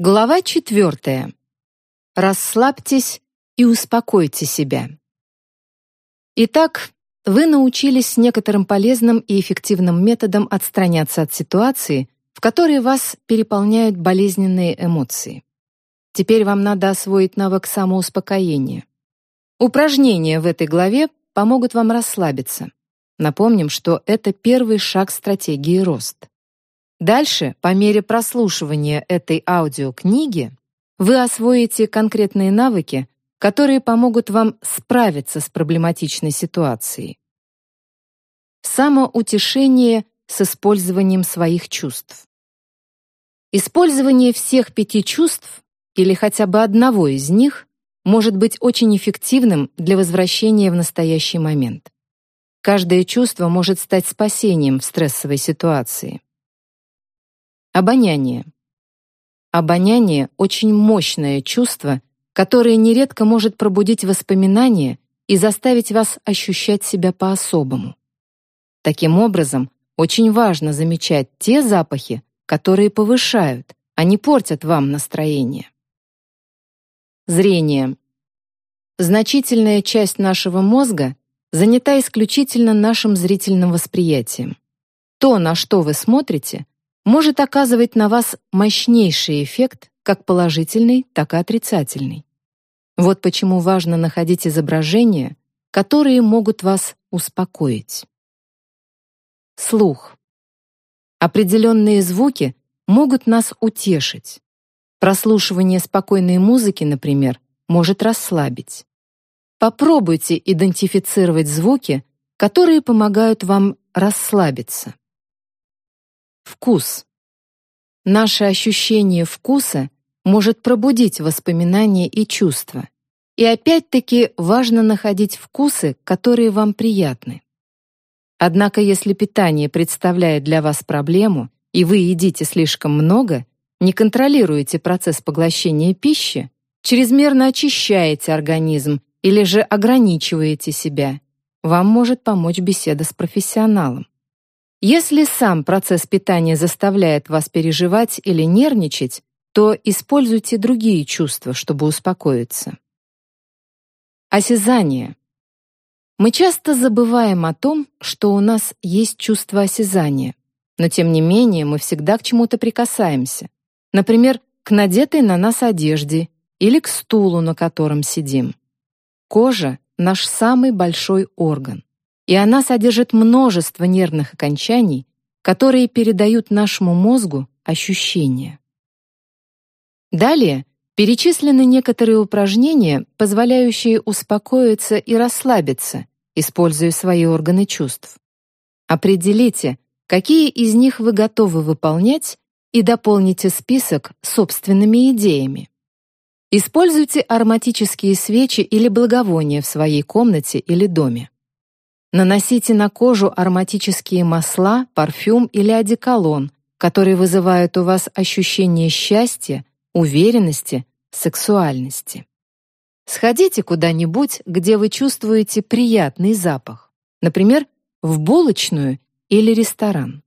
Глава четвертая. Расслабьтесь и успокойте себя. Итак, вы научились некоторым полезным и эффективным методам отстраняться от ситуации, в которой вас переполняют болезненные эмоции. Теперь вам надо освоить навык самоуспокоения. Упражнения в этой главе помогут вам расслабиться. Напомним, что это первый шаг стратегии рост. Дальше, по мере прослушивания этой аудиокниги, вы освоите конкретные навыки, которые помогут вам справиться с проблематичной ситуацией. Самоутешение с использованием своих чувств. Использование всех пяти чувств или хотя бы одного из них может быть очень эффективным для возвращения в настоящий момент. Каждое чувство может стать спасением в стрессовой ситуации. Обоняние. Обоняние — очень мощное чувство, которое нередко может пробудить воспоминания и заставить вас ощущать себя по-особому. Таким образом, очень важно замечать те запахи, которые повышают, а не портят вам настроение. Зрение. Значительная часть нашего мозга занята исключительно нашим зрительным восприятием. То, на что вы смотрите, может оказывать на вас мощнейший эффект, как положительный, так и отрицательный. Вот почему важно находить изображения, которые могут вас успокоить. Слух. Определенные звуки могут нас утешить. Прослушивание спокойной музыки, например, может расслабить. Попробуйте идентифицировать звуки, которые помогают вам расслабиться. Вкус. Наше ощущение вкуса может пробудить воспоминания и чувства. И опять-таки важно находить вкусы, которые вам приятны. Однако если питание представляет для вас проблему, и вы едите слишком много, не контролируете процесс поглощения пищи, чрезмерно очищаете организм или же ограничиваете себя, вам может помочь беседа с профессионалом. Если сам процесс питания заставляет вас переживать или нервничать, то используйте другие чувства, чтобы успокоиться. Осязание. Мы часто забываем о том, что у нас есть чувство осязания, но тем не менее мы всегда к чему-то прикасаемся. Например, к надетой на нас одежде или к стулу, на котором сидим. Кожа — наш самый большой орган и она содержит множество нервных окончаний, которые передают нашему мозгу ощущения. Далее перечислены некоторые упражнения, позволяющие успокоиться и расслабиться, используя свои органы чувств. Определите, какие из них вы готовы выполнять, и дополните список собственными идеями. Используйте ароматические свечи или благовония в своей комнате или доме. Наносите на кожу ароматические масла, парфюм или одеколон, которые вызывают у вас ощущение счастья, уверенности, сексуальности. Сходите куда-нибудь, где вы чувствуете приятный запах. Например, в булочную или ресторан.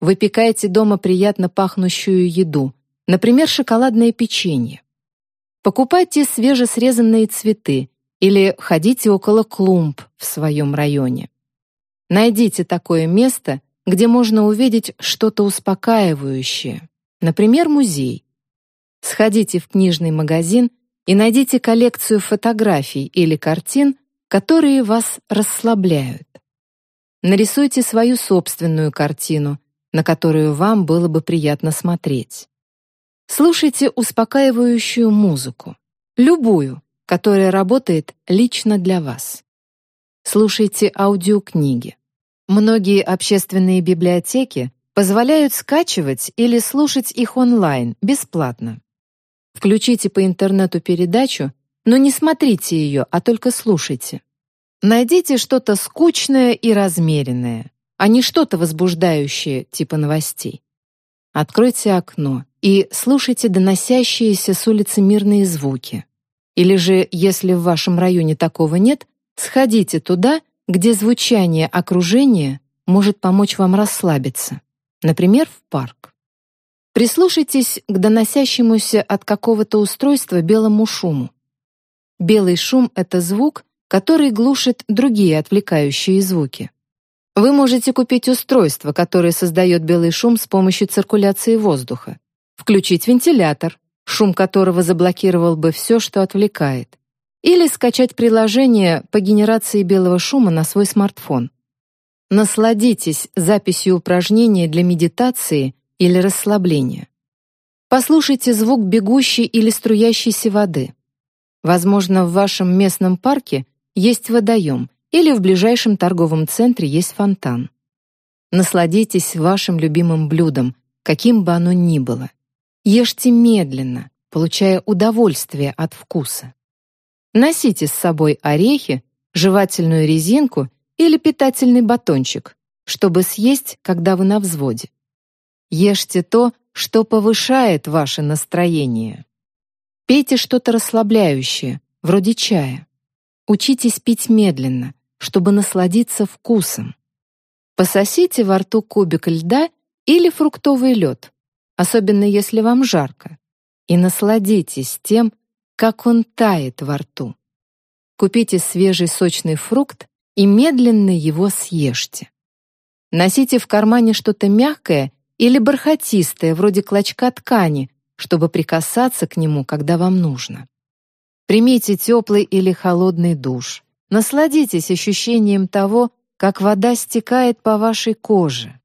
Выпекайте дома приятно пахнущую еду, например, шоколадное печенье. Покупайте свежесрезанные цветы или ходите около клумб в своем районе. Найдите такое место, где можно увидеть что-то успокаивающее, например, музей. Сходите в книжный магазин и найдите коллекцию фотографий или картин, которые вас расслабляют. Нарисуйте свою собственную картину, на которую вам было бы приятно смотреть. Слушайте успокаивающую музыку, любую, которая работает лично для вас. Слушайте аудиокниги. Многие общественные библиотеки позволяют скачивать или слушать их онлайн бесплатно. Включите по интернету передачу, но не смотрите ее, а только слушайте. Найдите что-то скучное и размеренное, а не что-то возбуждающее типа новостей. Откройте окно и слушайте доносящиеся с улицы мирные звуки. Или же, если в вашем районе такого нет, сходите туда, где звучание окружения может помочь вам расслабиться, например, в парк. Прислушайтесь к доносящемуся от какого-то устройства белому шуму. Белый шум — это звук, который глушит другие отвлекающие звуки. Вы можете купить устройство, которое создает белый шум с помощью циркуляции воздуха, включить вентилятор, шум которого заблокировал бы все, что отвлекает, или скачать приложение по генерации белого шума на свой смартфон. Насладитесь записью упражнений для медитации или расслабления. Послушайте звук бегущей или струящейся воды. Возможно, в вашем местном парке есть водоем или в ближайшем торговом центре есть фонтан. Насладитесь вашим любимым блюдом, каким бы оно ни было. Ешьте медленно, получая удовольствие от вкуса. Носите с собой орехи, жевательную резинку или питательный батончик, чтобы съесть, когда вы на взводе. Ешьте то, что повышает ваше настроение. Пейте что-то расслабляющее, вроде чая. Учитесь пить медленно, чтобы насладиться вкусом. Пососите во рту кубик льда или фруктовый лед, особенно если вам жарко, и насладитесь тем, как он тает во рту. Купите свежий сочный фрукт и медленно его съешьте. Носите в кармане что-то мягкое или бархатистое, вроде клочка ткани, чтобы прикасаться к нему, когда вам нужно. Примите теплый или холодный душ. Насладитесь ощущением того, как вода стекает по вашей коже.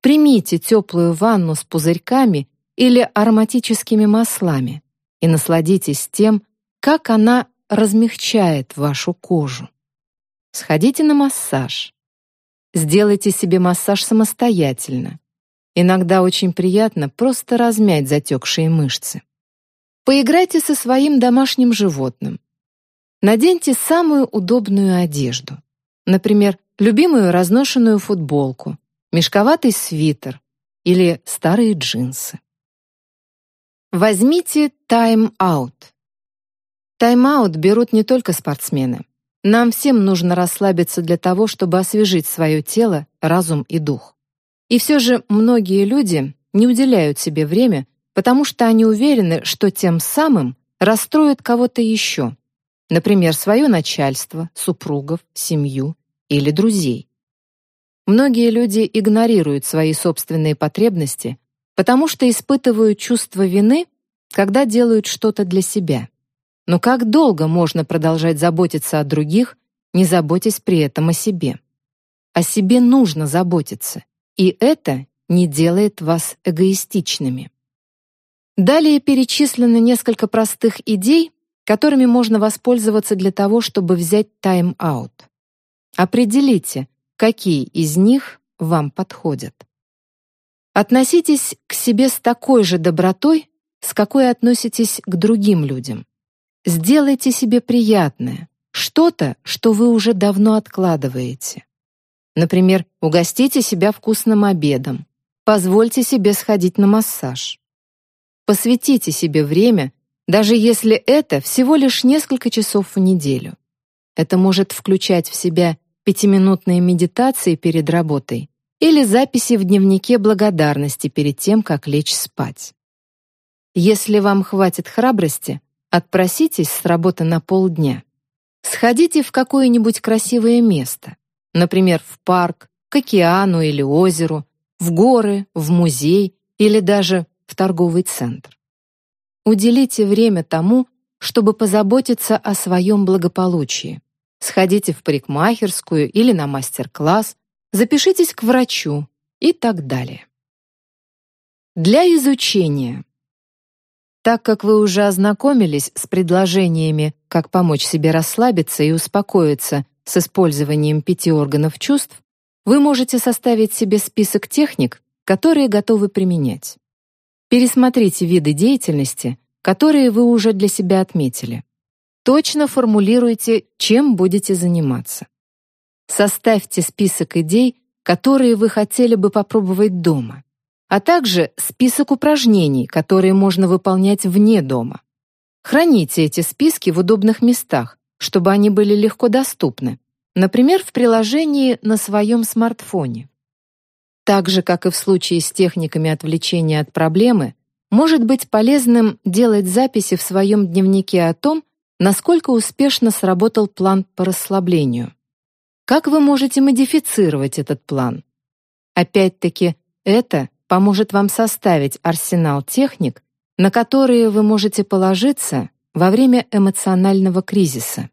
Примите теплую ванну с пузырьками или ароматическими маслами и насладитесь тем, как она размягчает вашу кожу. Сходите на массаж. Сделайте себе массаж самостоятельно. Иногда очень приятно просто размять затекшие мышцы. Поиграйте со своим домашним животным. Наденьте самую удобную одежду. Например, любимую разношенную футболку, мешковатый свитер или старые джинсы. Возьмите тайм-аут. Тайм-аут берут не только спортсмены. Нам всем нужно расслабиться для того, чтобы освежить свое тело, разум и дух. И все же многие люди не уделяют себе время, потому что они уверены, что тем самым расстроят кого-то еще, например, свое начальство, супругов, семью или друзей. Многие люди игнорируют свои собственные потребности, потому что испытывают чувство вины, когда делают что-то для себя. Но как долго можно продолжать заботиться о других, не заботясь при этом о себе? О себе нужно заботиться. И это не делает вас эгоистичными. Далее перечислено несколько простых идей, которыми можно воспользоваться для того, чтобы взять тайм-аут. Определите, какие из них вам подходят. Относитесь к себе с такой же добротой, с какой относитесь к другим людям. Сделайте себе приятное, что-то, что вы уже давно откладываете. Например, угостите себя вкусным обедом. Позвольте себе сходить на массаж. Посвятите себе время, даже если это всего лишь несколько часов в неделю. Это может включать в себя пятиминутные медитации перед работой или записи в дневнике благодарности перед тем, как лечь спать. Если вам хватит храбрости, отпроситесь с работы на полдня. Сходите в какое-нибудь красивое место, например, в парк, к океану или озеру, в горы, в музей или даже в торговый центр. Уделите время тому, чтобы позаботиться о своем благополучии. Сходите в парикмахерскую или на мастер-класс, запишитесь к врачу и так далее. Для изучения. Так как вы уже ознакомились с предложениями, как помочь себе расслабиться и успокоиться с использованием пяти органов чувств, вы можете составить себе список техник, которые готовы применять. Пересмотрите виды деятельности, которые вы уже для себя отметили. Точно формулируйте, чем будете заниматься. Составьте список идей, которые вы хотели бы попробовать дома, а также список упражнений, которые можно выполнять вне дома. Храните эти списки в удобных местах, чтобы они были легко доступны, например, в приложении на своем смартфоне. Так же, как и в случае с техниками отвлечения от проблемы, может быть полезным делать записи в своем дневнике о том, насколько успешно сработал план по расслаблению. Как вы можете модифицировать этот план? Опять-таки, это поможет вам составить арсенал техник, на которые вы можете положиться во время эмоционального кризиса.